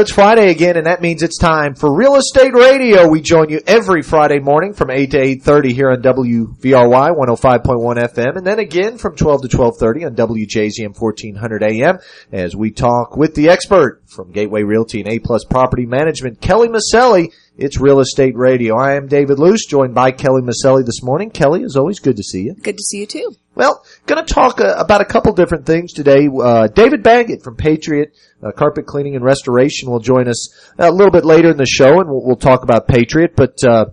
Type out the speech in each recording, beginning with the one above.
It's Friday again, and that means it's time for Real Estate Radio. We join you every Friday morning from 8 to 8.30 here on WVRY 105.1 FM, and then again from 12 to 12.30 on WJZM 1400 AM as we talk with the expert from Gateway Realty and A-Plus Property Management, Kelly Maselli. It's Real Estate Radio. I am David Luce, joined by Kelly Maselli this morning. Kelly, is always good to see you. Good to see you too. Well, going to talk uh, about a couple different things today. Uh, David Baggett from Patriot uh, Carpet Cleaning and Restoration will join us a little bit later in the show, and we'll, we'll talk about Patriot. But uh,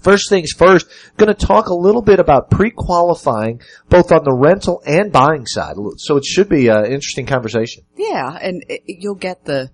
first things first, going to talk a little bit about pre-qualifying both on the rental and buying side. So it should be an interesting conversation. Yeah, and it, you'll get the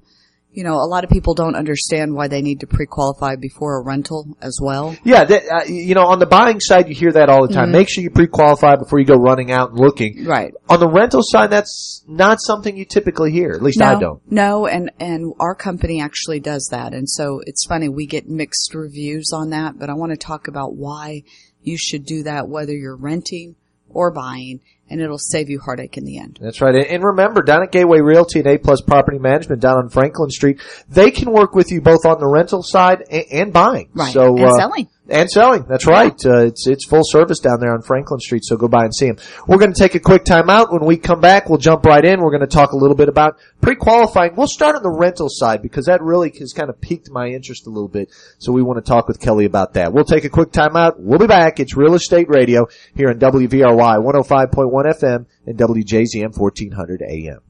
you know, a lot of people don't understand why they need to pre-qualify before a rental as well. Yeah, that, uh, you know, on the buying side, you hear that all the time. Mm-hmm. Make sure you pre-qualify before you go running out and looking. Right. On the rental side, that's not something you typically hear. At least no, I don't. No, and and our company actually does that, and so it's funny we get mixed reviews on that. But I want to talk about why you should do that, whether you're renting or buying, and it'll save you heartache in the end. That's right. And remember, down at Gateway Realty and A Plus Property Management down on Franklin Street, they can work with you both on the rental side and, and buying. Right. So, and uh, selling. And selling. That's right. Uh, it's, it's full service down there on Franklin Street. So go by and see them. We're going to take a quick time out. When we come back, we'll jump right in. We're going to talk a little bit about pre-qualifying. We'll start on the rental side because that really has kind of piqued my interest a little bit. So we want to talk with Kelly about that. We'll take a quick time out. We'll be back. It's Real Estate Radio here on WVRY 105.1 FM and WJZM 1400 AM.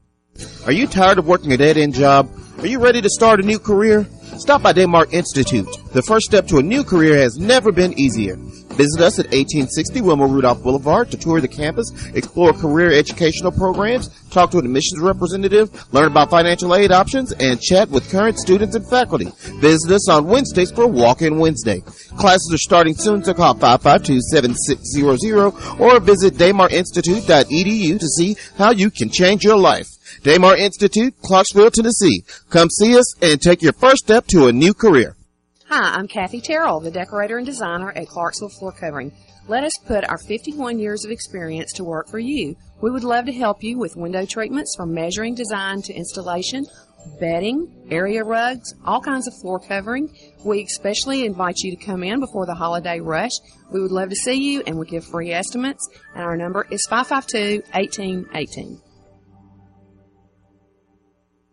Are you tired of working a dead-end job? Are you ready to start a new career? Stop by Daymar Institute. The first step to a new career has never been easier. Visit us at 1860 Wilma Rudolph Boulevard to tour the campus, explore career educational programs, talk to an admissions representative, learn about financial aid options, and chat with current students and faculty. Visit us on Wednesdays for Walk-In Wednesday. Classes are starting soon, so call 552-7600 or visit daymarinstitute.edu to see how you can change your life. Daymar Institute, Clarksville, Tennessee. Come see us and take your first step to a new career. Hi, I'm Kathy Terrell, the decorator and designer at Clarksville Floor Covering. Let us put our 51 years of experience to work for you. We would love to help you with window treatments from measuring design to installation, bedding, area rugs, all kinds of floor covering. We especially invite you to come in before the holiday rush. We would love to see you and we give free estimates and our number is 552 1818.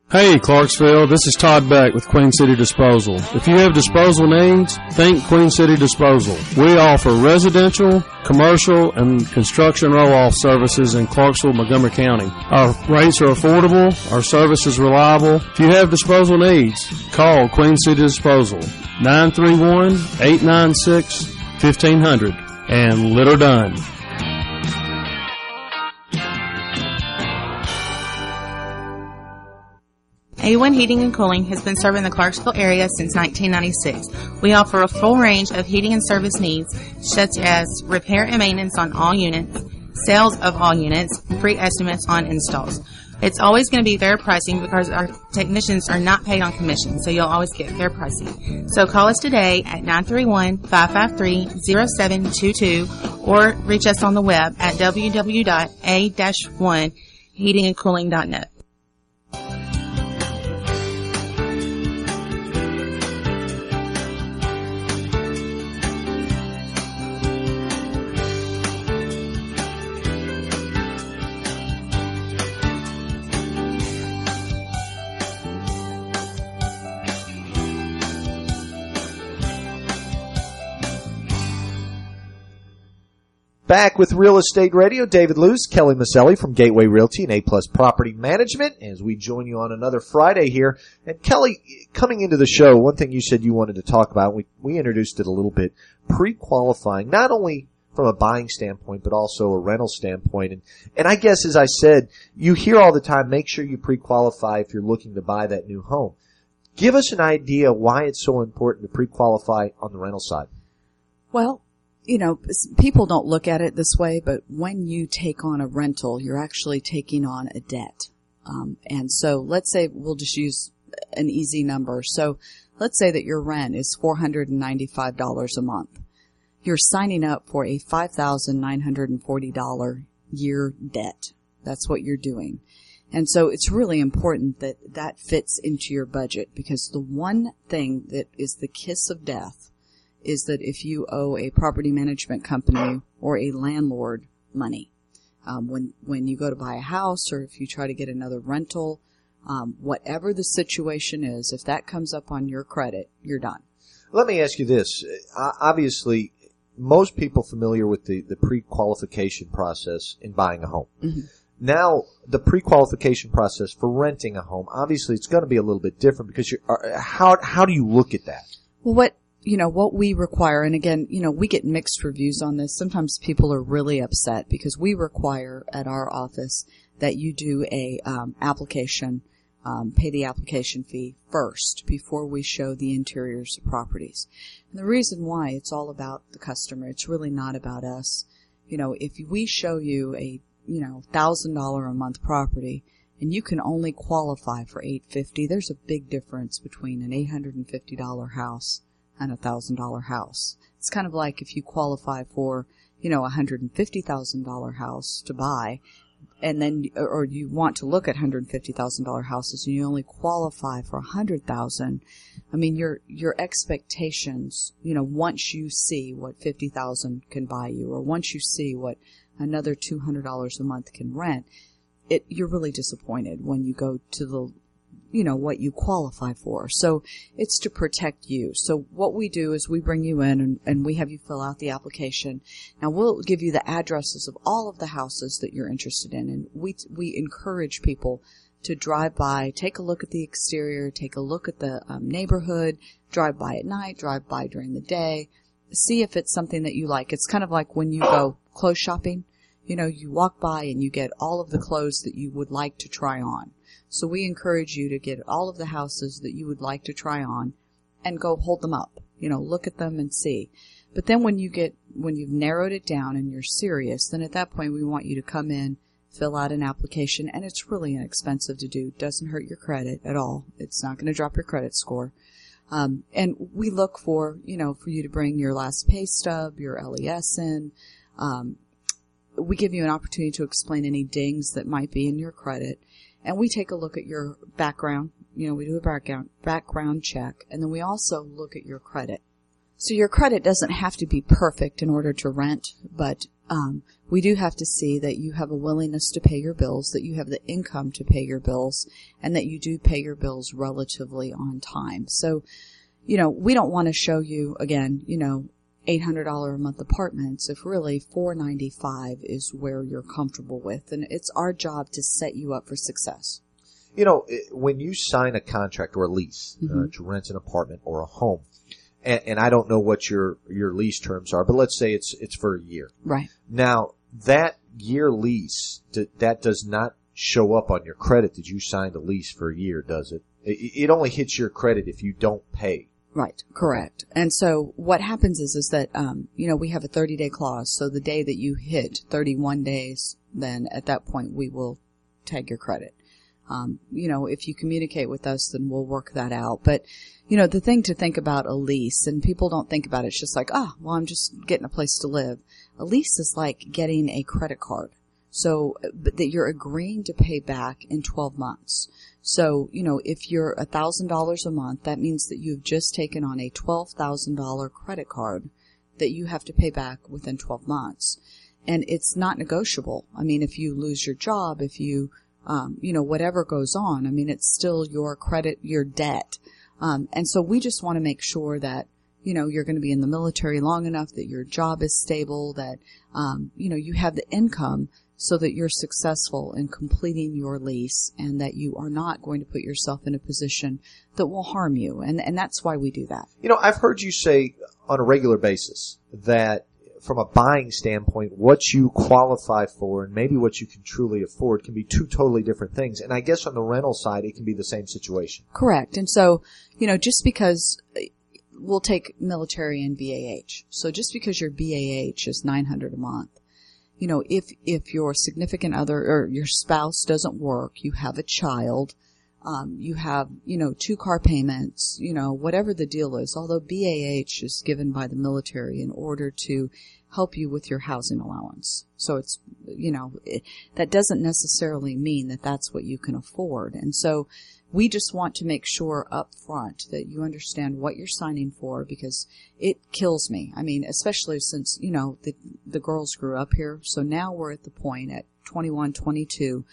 Hey Clarksville, this is Todd Beck with Queen City Disposal. If you have disposal needs, think Queen City Disposal. We offer residential, commercial, and construction roll-off services in Clarksville, Montgomery County. Our rates are affordable, our service is reliable. If you have disposal needs, call Queen City Disposal 931-896-1500 and litter done. A1 Heating and Cooling has been serving the Clarksville area since 1996. We offer a full range of heating and service needs, such as repair and maintenance on all units, sales of all units, free estimates on installs. It's always going to be fair pricing because our technicians are not paid on commission, so you'll always get fair pricing. So call us today at 931-553-0722 or reach us on the web at www.a-1heatingandcooling.net. Back with Real Estate Radio, David Luce, Kelly Maselli from Gateway Realty and A Plus Property Management as we join you on another Friday here. And Kelly, coming into the show, one thing you said you wanted to talk about, we, we introduced it a little bit, pre-qualifying, not only from a buying standpoint, but also a rental standpoint. And, and I guess as I said, you hear all the time, make sure you pre-qualify if you're looking to buy that new home. Give us an idea why it's so important to pre-qualify on the rental side. Well, you know, people don't look at it this way, but when you take on a rental, you're actually taking on a debt. Um, and so let's say we'll just use an easy number. So let's say that your rent is $495 a month. You're signing up for a $5,940 year debt. That's what you're doing. And so it's really important that that fits into your budget because the one thing that is the kiss of death is that if you owe a property management company or a landlord money, um, when when you go to buy a house or if you try to get another rental, um, whatever the situation is, if that comes up on your credit, you're done. Let me ask you this. Uh, Obviously, most people familiar with the, the pre-qualification process in buying a home. Now, the pre-qualification process for renting a home, obviously it's going to be a little bit different because you're, uh, how, how do you look at that? Well, what you know, what we require, and again, you know, we get mixed reviews on this. Sometimes people are really upset because we require at our office that you do a um, application, um, pay the application fee first before we show the interiors of properties. And the reason why it's all about the customer. It's really not about us. You know, if we show you a you know thousand dollar a month property and you can only qualify for 850 there's a big difference between an $850 house and a thousand dollar house. It's kind of like if you qualify for you know a $150000 house to buy and then or you want to look at $150,000 houses and you only qualify for a 100,000 I mean your your expectations you know once you see what 50,000 can buy you or once you see what another $200 a month can rent it you're really disappointed when you go to the you know what you qualify for. So it's to protect you. So what we do is we bring you in and, and we have you fill out the application. Now we'll give you the addresses of all of the houses that you're interested in and we we encourage people to drive by take a look at the exterior take a look at the um, neighborhood drive by at night drive by during the day see if it's something that you like. It's kind of like when you go clothes shopping you know, you walk by and you get all of the clothes that you would like to try on. So we encourage you to get all of the houses that you would like to try on and go hold them up. You know, look at them and see. But then when you get, when you've narrowed it down and you're serious, then at that point we want you to come in, fill out an application, and it's really inexpensive to do. Doesn't hurt your credit at all. It's not going to drop your credit score. Um, and we look for, you know, for you to bring your last pay stub, your LES in, um, we give you an opportunity to explain any dings that might be in your credit and we take a look at your background you know we do a background background check and then we also look at your credit. So your credit doesn't have to be perfect in order to rent but um, we do have to see that you have a willingness to pay your bills that you have the income to pay your bills and that you do pay your bills relatively on time. So you know we don't want to show you again you know $800 a month apartments if really 495 is where you're comfortable with and it's our job to set you up for success You know, when you sign a contract or a lease uh, to rent an apartment or a home, and, and I don't know what your your lease terms are, but let's say it's it's for a year. right Now that year lease that does not show up on your credit that you signed a lease for a year, does it? It, it only hits your credit if you don't pay. Right correct. And so what happens is is that um, you know we have a 30 day clause so the day that you hit 31 days then at that point we will tag your credit. Um, you know if you communicate with us then we'll work that out. But you know the thing to think about a lease and people don't think about it, it's just like oh well i'm just getting a place to live. A lease is like getting a credit card so that you're agreeing to pay back in 12 months. So you know if you're a thousand dollars a month that means that you've just taken on a twelve thousand dollar credit card that you have to pay back within 12 months. And it's not negotiable. I mean if you lose your job if you um, you know whatever goes on i mean it's still your credit your debt. Um, and so we just want to make sure that you know you're going to be in the military long enough that your job is stable that um, you know you have the income so that you're successful in completing your lease and that you are not going to put yourself in a position that will harm you and and that's why we do that You know, I've heard you say on a regular basis that from a buying standpoint, what you qualify for and maybe what you can truly afford can be two totally different things. And I guess on the rental side, it can be the same situation. Correct. And so, you know, just because we'll take military and BAH. So just because your BAH is 900 a month, you know, if, if your significant other or your spouse doesn't work, you have a child, um, you have, you know, two car payments, you know, whatever the deal is, although BAH is given by the military in order to help you with your housing allowance. So it's, you know, it, that doesn't necessarily mean that that's what you can afford. And so we just want to make sure up front that you understand what you're signing for because it kills me. I mean, especially since, you know, the, the girls grew up here. So now we're at the point at 21, 22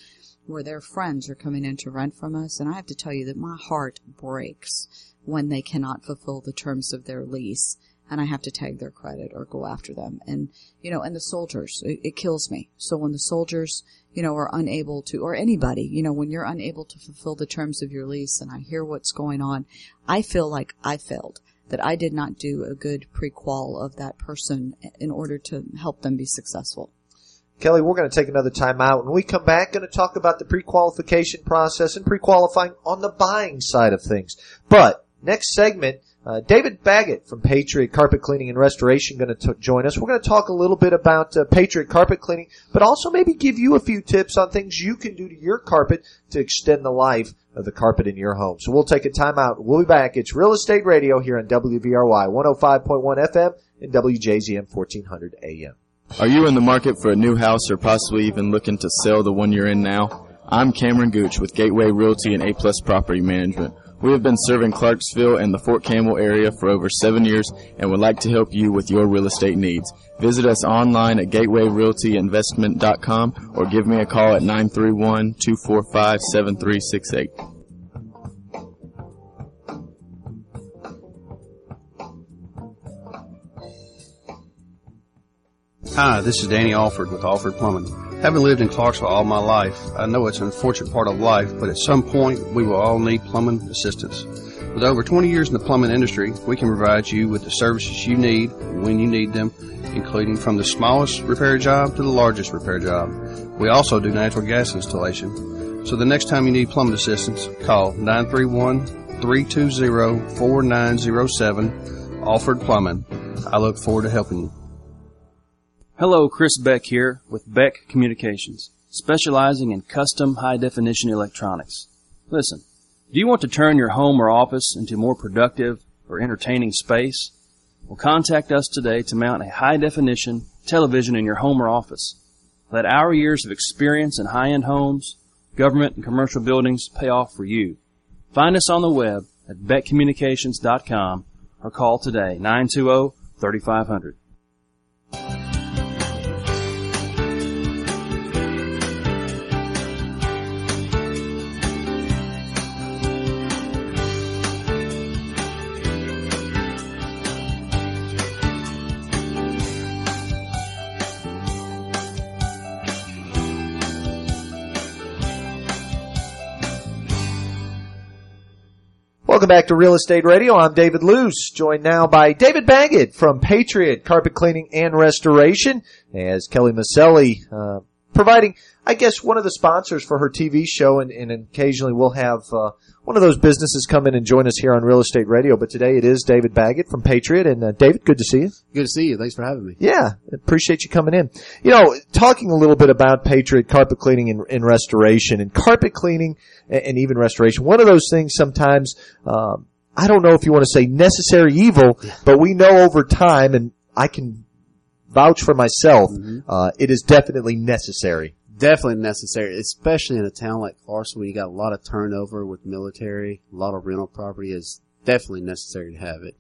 where their friends are coming in to rent from us. And I have to tell you that my heart breaks when they cannot fulfill the terms of their lease and I have to tag their credit or go after them. And, you know, and the soldiers, it, it, kills me. So when the soldiers, you know, are unable to, or anybody, you know, when you're unable to fulfill the terms of your lease and I hear what's going on, I feel like I failed. That I did not do a good pre-qual of that person in order to help them be successful. Kelly, we're going to take another time out. When we come back, going to talk about the pre-qualification process and pre-qualifying on the buying side of things. But next segment, uh, David Baggett from Patriot Carpet Cleaning and Restoration going to join us. We're going to talk a little bit about uh, Patriot Carpet Cleaning, but also maybe give you a few tips on things you can do to your carpet to extend the life of the carpet in your home. So we'll take a time out. We'll be back. It's Real Estate Radio here on WVRY 105.1 FM and WJZM 1400 AM. Are you in the market for a new house or possibly even looking to sell the one you're in now? I'm Cameron Gooch with Gateway Realty and A Plus Property Management. We have been serving Clarksville and the Fort Campbell area for over seven years and would like to help you with your real estate needs. Visit us online at gatewayrealtyinvestment.com or give me a call at 931 245 7368. Hi, this is Danny Alford with Alford Plumbing. Having lived in Clarksville all my life, I know it's an unfortunate part of life, but at some point we will all need plumbing assistance. With over 20 years in the plumbing industry, we can provide you with the services you need when you need them, including from the smallest repair job to the largest repair job. We also do natural gas installation. So the next time you need plumbing assistance, call 931-320-4907, Alford Plumbing. I look forward to helping you. Hello, Chris Beck here with Beck Communications, specializing in custom high definition electronics. Listen, do you want to turn your home or office into more productive or entertaining space? Well, contact us today to mount a high definition television in your home or office. Let our years of experience in high end homes, government, and commercial buildings pay off for you. Find us on the web at beckcommunications.com or call today 920 3500. Welcome back to Real Estate Radio. I'm David Luce, joined now by David Baggett from Patriot Carpet Cleaning and Restoration, as Kelly Maselli, uh, providing, I guess, one of the sponsors for her TV show, and, and occasionally we'll have uh, one of those businesses come in and join us here on Real Estate Radio. But today it is David Baggett from Patriot, and uh, David, good to see you. Good to see you. Thanks for having me. Yeah, appreciate you coming in. You know, talking a little bit about Patriot Carpet Cleaning and, and Restoration, and carpet cleaning and, and, even restoration. One of those things sometimes. Um, I don't know if you want to say necessary evil, but we know over time, and I can vouch for myself, mm-hmm. uh, it is definitely necessary. Definitely necessary, especially in a town like Clarksville where you got a lot of turnover with military, a lot of rental property is definitely necessary to have it.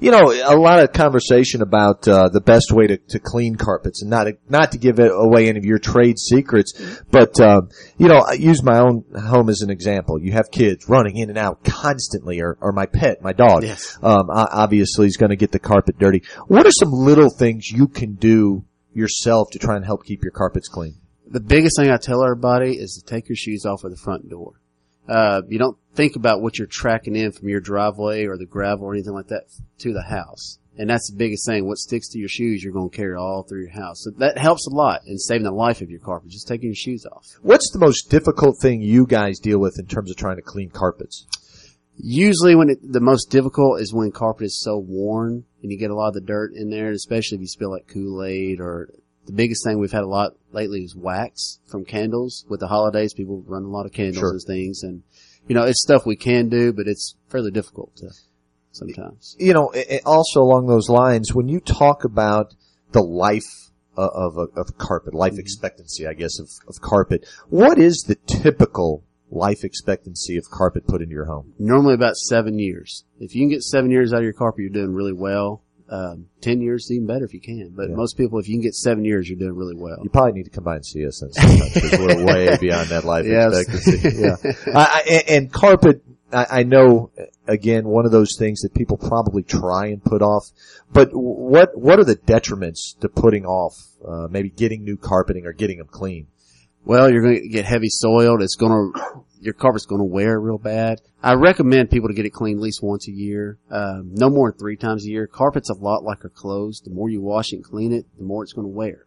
You know, a lot of conversation about uh, the best way to, to clean carpets, and not not to give away any of your trade secrets, but uh, you know, I use my own home as an example. You have kids running in and out constantly, or, or my pet, my dog, yes. um, obviously is going to get the carpet dirty. What are some little things you can do yourself to try and help keep your carpets clean? The biggest thing I tell everybody is to take your shoes off at the front door. Uh, you don't think about what you're tracking in from your driveway or the gravel or anything like that to the house. And that's the biggest thing. What sticks to your shoes, you're going to carry all through your house. So that helps a lot in saving the life of your carpet, just taking your shoes off. What's the most difficult thing you guys deal with in terms of trying to clean carpets? Usually when it, the most difficult is when carpet is so worn and you get a lot of the dirt in there, especially if you spill like Kool-Aid or the biggest thing we've had a lot lately is wax from candles. With the holidays, people run a lot of candles Sure. and things and, you know, it's stuff we can do, but it's fairly difficult to sometimes. You know, i- i- also along those lines, when you talk about the life uh, of a, of carpet, life expectancy, I guess, of, of carpet, what is the typical life expectancy of carpet put into your home? Normally about seven years. If you can get seven years out of your carpet, you're doing really well. Um, ten years is even better if you can. But Yeah. most people, if you can get seven years, you're doing really well. You probably need to come by and see us then because we're way beyond that life Yes. expectancy. Yeah. I, I, and- and carpet, I, I know, again, one of those things that people probably try and put off. But what what are the detriments to putting off uh, maybe getting new carpeting or getting them clean? Well, you're going to get heavy soiled. It's going to, your carpet's going to wear real bad. I recommend people to get it cleaned at least once a year. Um, no more than three times a year. Carpet's a lot like our clothes. The more you wash and clean it, the more it's going to wear.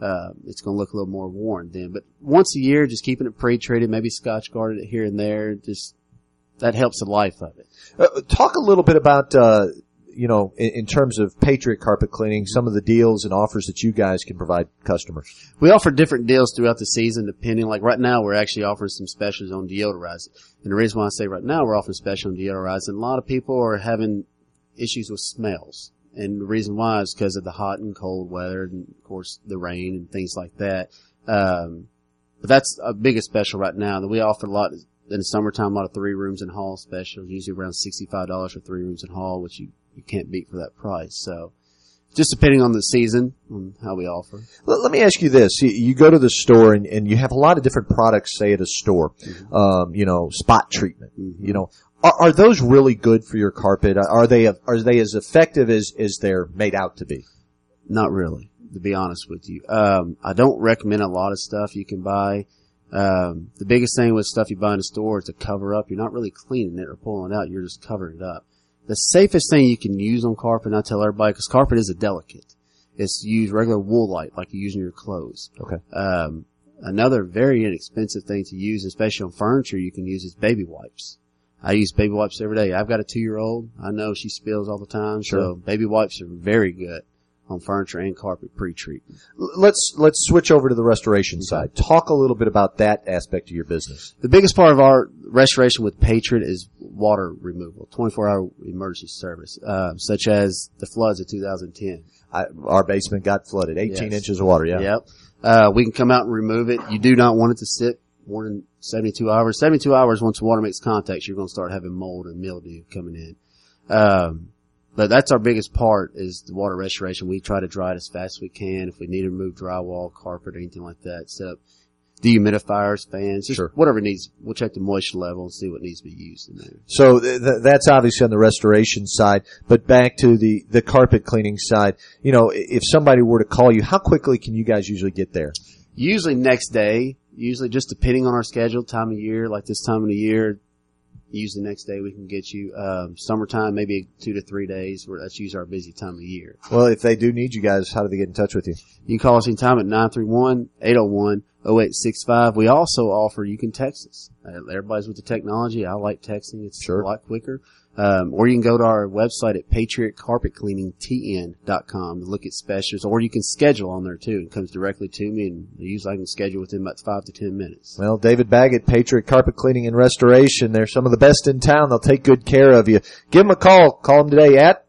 Uh, it's going to look a little more worn then. But once a year, just keeping it pre-treated, maybe scotch guarded it here and there, just, that helps the life of it. Uh, talk a little bit about, uh, you know, in, in terms of Patriot carpet cleaning, some of the deals and offers that you guys can provide customers. We offer different deals throughout the season depending, like right now we're actually offering some specials on deodorizing. And the reason why I say right now we're offering special on deodorizing, a lot of people are having issues with smells. And the reason why is because of the hot and cold weather and of course the rain and things like that. Um, but that's a biggest special right now that we offer a lot in the summertime, a lot of three rooms and hall specials, usually around $65 for three rooms and hall, which you, you can't beat for that price. So just depending on the season, on how we offer. Let, me ask you this: you, go to the store and, and you have a lot of different products, say at a store, um, you know, spot treatment. You know, are, are those really good for your carpet? Are they are they as effective as as they're made out to be? Not really, to be honest with you. Um, I don't recommend a lot of stuff you can buy. Um, the biggest thing with stuff you buy in the store is to cover up. You're not really cleaning it or pulling it out. You're just covering it up. The safest thing you can use on carpet, and I tell everybody, because carpet is a delicate, is to use regular Woolite like you use in your clothes. Okay. Um, another very inexpensive thing to use, especially on furniture, you can use is baby wipes. I use baby wipes every day. I've got a two year old. I know she spills all the time. Sure. So baby wipes are very good on furniture and carpet pre-treatment. L- Let's let's switch over to the restoration side. Talk a little bit about that aspect of your business. The biggest part of our restoration with Patriot is water removal, 24 hour emergency service, uh, such as the floods of 2010. I, our basement got flooded, 18 Yes. inches of water. Yeah. Yep. Uh, we can come out and remove it. You do not want it to sit more than 72 hours. 72 hours once water makes contact, you're going to start having mold and mildew coming in. Um, but that's our biggest part is the water restoration. We try to dry it as fast as we can. If we need to remove drywall, carpet, or anything like that, set up dehumidifiers, fans, just Sure. whatever needs. We'll check the moisture level and see what needs to be used in there. So th- th- that's obviously on the restoration side, but back to the, the carpet cleaning side, you know, if somebody were to call you, how quickly can you guys usually get there? Usually next day, usually just depending on our schedule, time of year, like this time of the year, usually next day we can get you, um, summertime, maybe two to three days where that's usually our busy time of year. Well, if they do need you guys, how do they get in touch with you? You can call us anytime at 931-801-0865. We also offer, you can text us. Uh, Everybody's with the technology. I like texting. It's Sure. a lot quicker. Um, or you can go to our website at patriotcarpetcleaningtn.com to look at specials, or you can schedule on there too. It comes directly to me, and usually I can schedule within about five to ten minutes. Well, David Baggett, Patriot Carpet Cleaning and Restoration. They're some of the best in town. They'll take good care of you. Give them a call. Call them today at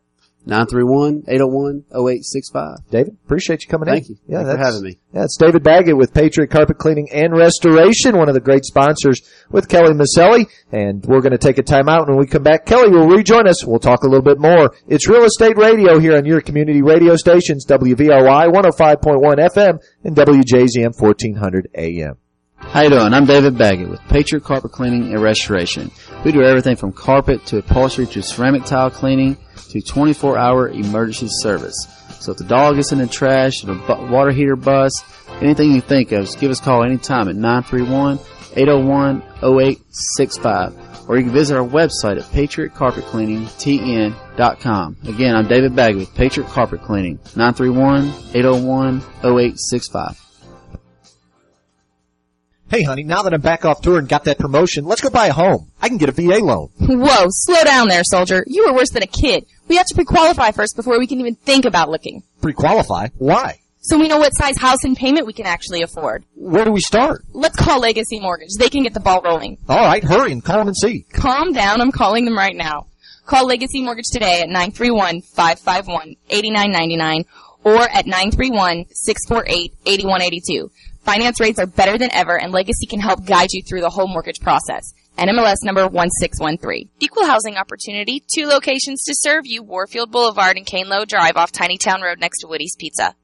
931-801-0865. David. Appreciate you coming Thank in. you. Thanks for having me. Yeah, it's David Baggett with Patriot Carpet Cleaning and Restoration, one of the great sponsors with Kelly Maselli. And we're going to take a time out. When we come back, Kelly will rejoin us. We'll talk a little bit more. It's Real Estate Radio here on your community radio stations, WVRY 105.1 FM and WJZM 1400 AM. How you doing? I'm David Baggett with Patriot Carpet Cleaning and Restoration. We do everything from carpet to upholstery to ceramic tile cleaning to 24-hour emergency service. So if the dog is in the trash, the water heater busts, anything you think of, give us a call anytime at 931-801-0865. Or you can visit our website at patriotcarpetcleaningtn.com. com. Again, I'm David Baggett with Patriot Carpet Cleaning, 931-801-0865. Hey honey, now that I'm back off tour and got that promotion, let's go buy a home. I can get a VA loan. Whoa, slow down there, soldier. You are worse than a kid. We have to pre-qualify first before we can even think about looking. Pre-qualify? Why? So we know what size house and payment we can actually afford. Where do we start? Let's call Legacy Mortgage. They can get the ball rolling. Alright, hurry and call them and see. Calm down, I'm calling them right now. Call Legacy Mortgage today at 931-551-8999 or at 931-648-8182. Finance rates are better than ever and Legacy can help guide you through the whole mortgage process. NMLS number 1613. Equal housing opportunity, two locations to serve you, Warfield Boulevard and Cane Low Drive off Tiny Town Road next to Woody's Pizza.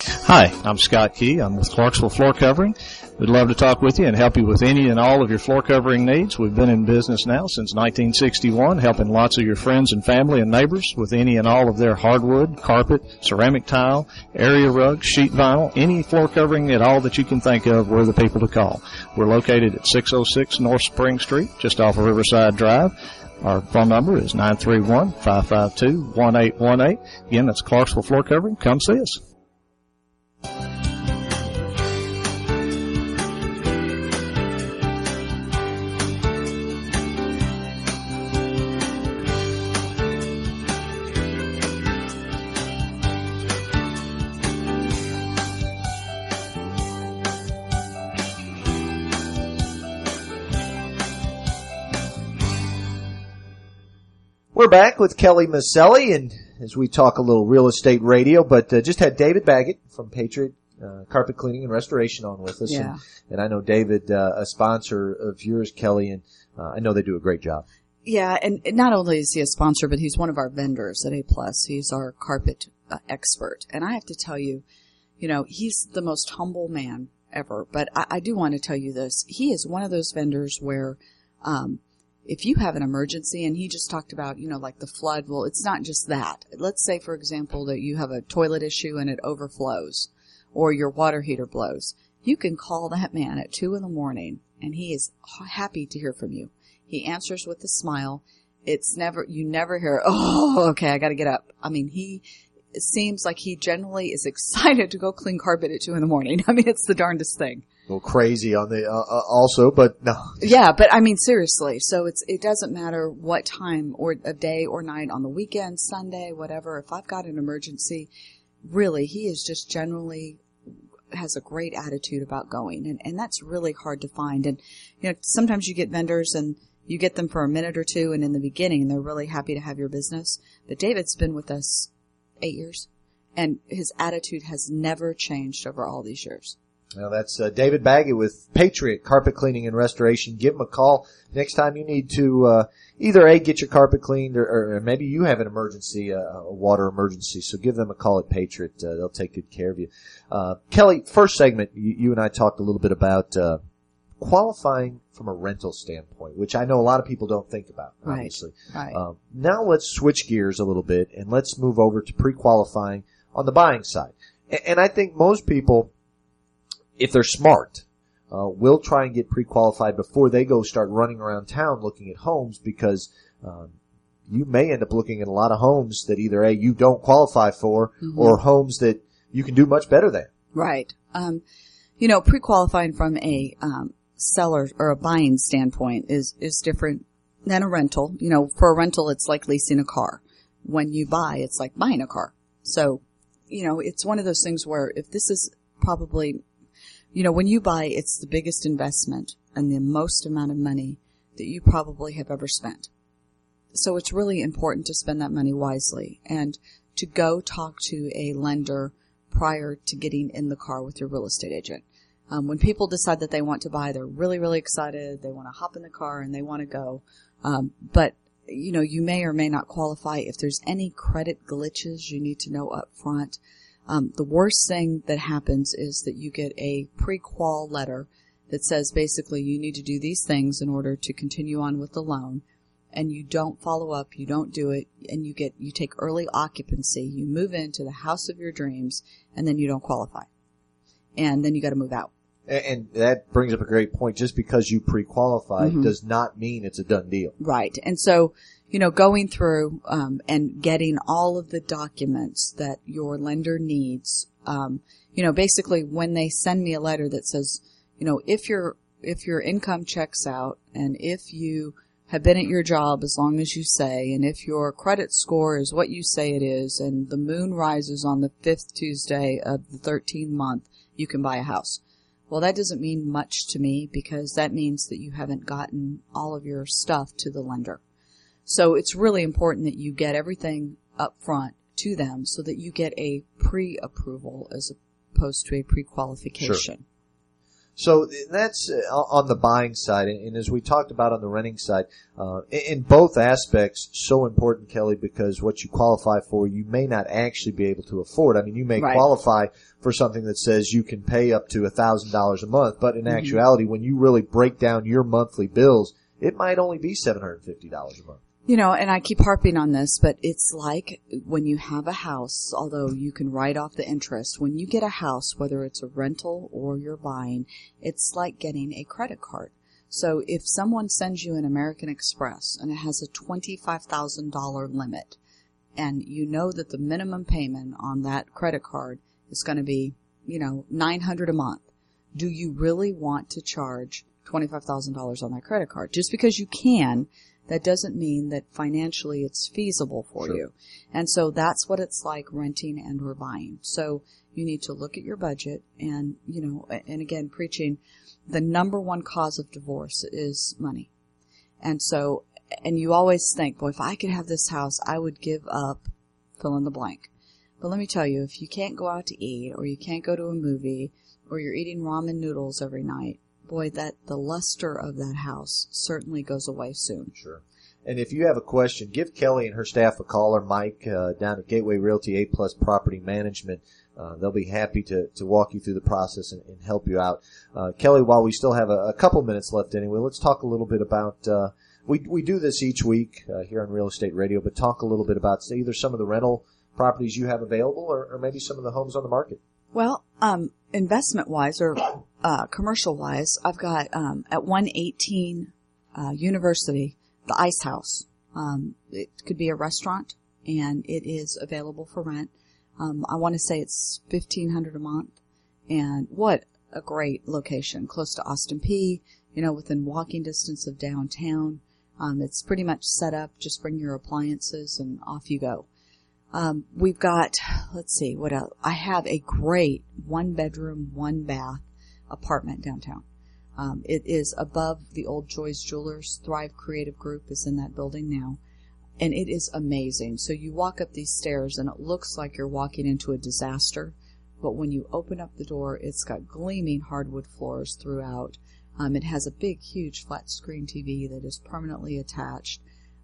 Hi, I'm Scott Key. I'm with Clarksville Floor Covering. We'd love to talk with you and help you with any and all of your floor covering needs. We've been in business now since 1961, helping lots of your friends and family and neighbors with any and all of their hardwood, carpet, ceramic tile, area rug, sheet vinyl, any floor covering at all that you can think of, we're the people to call. We're located at 606 North Spring Street, just off of Riverside Drive. Our phone number is 931-552-1818. Again, that's Clarksville Floor Covering. Come see us. We're back with Kelly Maselli, and as we talk a little real estate radio, but uh, just had David Baggett from Patriot uh, Carpet Cleaning and Restoration on with us. Yeah. And, and I know David, uh, a sponsor of yours, Kelly, and uh, I know they do a great job. Yeah, and not only is he a sponsor, but he's one of our vendors at A Plus. He's our carpet uh, expert, and I have to tell you, you know, he's the most humble man ever. But I, I do want to tell you this: he is one of those vendors where, um, if you have an emergency, and he just talked about, you know, like the flood. Well, it's not just that. Let's say, for example, that you have a toilet issue and it overflows, or your water heater blows. You can call that man at two in the morning, and he is happy to hear from you. He answers with a smile. It's never, you never hear, oh, okay, I gotta get up. I mean, he, seems like he generally is excited to go clean carpet at two in the morning. I mean, it's the darndest thing. Little crazy on the, uh, uh, also, but no. Yeah, but I mean, seriously. So it's, it doesn't matter what time or a day or night on the weekend, Sunday, whatever. If I've got an emergency, really, he is just generally has a great attitude about going. And, and that's really hard to find. And, you know, sometimes you get vendors and you get them for a minute or two and in the beginning they're really happy to have your business. But David's been with us eight years and his attitude has never changed over all these years. Now that's uh, David Baggett with Patriot Carpet Cleaning and Restoration. Give him a call next time you need to uh, either a get your carpet cleaned or, or maybe you have an emergency, uh, a water emergency. So give them a call at Patriot. Uh, they'll take good care of you. Uh, Kelly, first segment, you, you and I talked a little bit about uh, qualifying from a rental standpoint, which I know a lot of people don't think about. Obviously, Right. um, now let's switch gears a little bit and let's move over to pre-qualifying on the buying side. A- And I think most people, if they're smart, uh, will try and get pre-qualified before they go start running around town looking at homes because um, you may end up looking at a lot of homes that either a you don't qualify for Mhm. or homes that you can do much better than. Right. Um, you know, pre-qualifying from a um, seller or a buying standpoint is is different than a rental. You know, for a rental, it's like leasing a car. When you buy, it's like buying a car. So, you know, it's one of those things where if this is probably, you know, when you buy, it's the biggest investment and the most amount of money that you probably have ever spent. So it's really important to spend that money wisely and to go talk to a lender prior to getting in the car with your real estate agent. Um, when people decide that they want to buy, they're really, really excited. They want to hop in the car and they want to go. Um, but you know, you may or may not qualify. If there's any credit glitches, you need to know up front. Um, the worst thing that happens is that you get a pre-qual letter that says basically you need to do these things in order to continue on with the loan and you don't follow up, you don't do it, and you get, you take early occupancy, you move into the house of your dreams, and then you don't qualify. And then you gotta move out. And that brings up a great point. Just because you pre-qualify Mhm. does not mean it's a done deal. Right. And so, you know, going through um, and getting all of the documents that your lender needs. Um, you know, basically, when they send me a letter that says, you know, if your if your income checks out and if you have been at your job as long as you say, and if your credit score is what you say it is, and the moon rises on the fifth Tuesday of the 13th month, you can buy a house. Well, that doesn't mean much to me because that means that you haven't gotten all of your stuff to the lender. So it's really important that you get everything up front to them so that you get a pre-approval as opposed to a pre-qualification. Sure. So that's uh, on the buying side, and as we talked about on the renting side, uh, in both aspects, so important, Kelly, because what you qualify for, you may not actually be able to afford. I mean, you may Right. qualify for something that says you can pay up to a thousand dollars a month, but in Mhm. actuality, when you really break down your monthly bills, it might only be seven hundred fifty dollars a month. You know, and I keep harping on this, but it's like when you have a house, although you can write off the interest, when you get a house, whether it's a rental or you're buying, it's like getting a credit card. So if someone sends you an American Express and it has a $25,000 limit, and you know that the minimum payment on that credit card is going to be, you know, 900 a month, do you really want to charge $25,000 on that credit card? Just because you can, that doesn't mean that financially it's feasible for Sure. you. And so that's what it's like renting and or buying. So you need to look at your budget and, you know, and again, preaching the number one cause of divorce is money. And so, and you always think, boy, if I could have this house, I would give up fill in the blank. But let me tell you, if you can't go out to eat or you can't go to a movie or you're eating ramen noodles every night, boy, that the luster of that house certainly goes away soon. Sure. And if you have a question, give Kelly and her staff a call or Mike uh, down at Gateway Realty A Plus Property Management. Uh, they'll be happy to, to walk you through the process and, and help you out. Uh, Kelly, while we still have a, a couple minutes left anyway, let's talk a little bit about, uh, we, we do this each week uh, here on Real Estate Radio, but talk a little bit about either some of the rental properties you have available or, or maybe some of the homes on the market. Well, um, investment wise or uh, commercial wise, I've got um, at 118 uh, University, the Ice House. Um, it could be a restaurant, and it is available for rent. Um, I want to say it's 1500 a month, and what a great location, close to Austin Peay You know, within walking distance of downtown. Um, it's pretty much set up. Just bring your appliances and off you go. Um, we've got, let's see, what else? I have a great one bedroom, one bath apartment downtown. Um, it is above the old Joy's Jewelers. Thrive Creative Group is in that building now. And it is amazing. So you walk up these stairs and it looks like you're walking into a disaster. But when you open up the door, it's got gleaming hardwood floors throughout. Um, it has a big, huge flat screen TV that is permanently attached.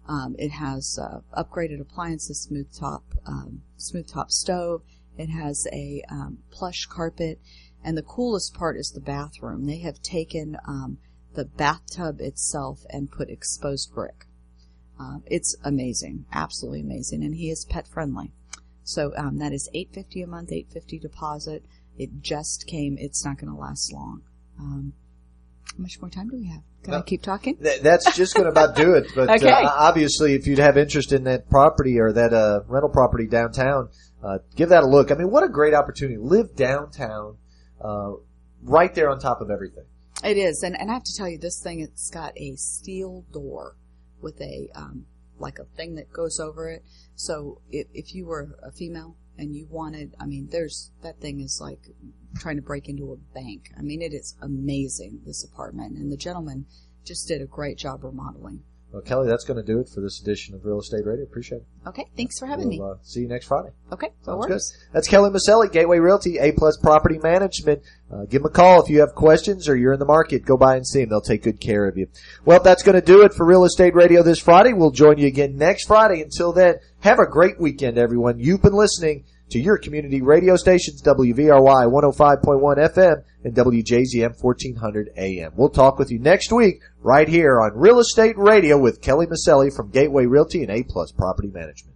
Um, it has uh, upgraded appliances, smooth top, um, smooth top stove. It has a um, plush carpet, and the coolest part is the bathroom. They have taken um, the bathtub itself and put exposed brick. Um, it's amazing, absolutely amazing, and he is pet friendly. So um, that is eight fifty a month, eight fifty deposit. It just came. It's not going to last long. Um, how much more time do we have? Can I keep talking? Th- That's just going to about do it. But Okay. uh, obviously, if you'd have interest in that property or that uh, rental property downtown, uh, give that a look. I mean, what a great opportunity! Live downtown, uh, right there on top of everything. It is, and, and I have to tell you, this thing it's got a steel door with a um, like a thing that goes over it. So if, if you were a female and you wanted, I mean, there's that thing is like trying to break into a bank. I mean, it is amazing this apartment, and the gentleman just did a great job remodeling. Well, Kelly, that's going to do it for this edition of Real Estate Radio. Appreciate it. Okay, thanks for having We'll, uh, see you next Friday. Okay, that Sounds works. good. That's Kelly Maselli, Gateway Realty, A Plus Property Management. Uh, give them a call if you have questions or you're in the market. Go by and see them. They'll take good care of you. Well, that's going to do it for Real Estate Radio this Friday. We'll join you again next Friday. Until then, have a great weekend, everyone. You've been listening to your community radio stations, WVRY 105.1 FM and WJZM 1400 AM. We'll talk with you next week right here on Real Estate Radio with Kelly Maselli from Gateway Realty and A Plus Property Management.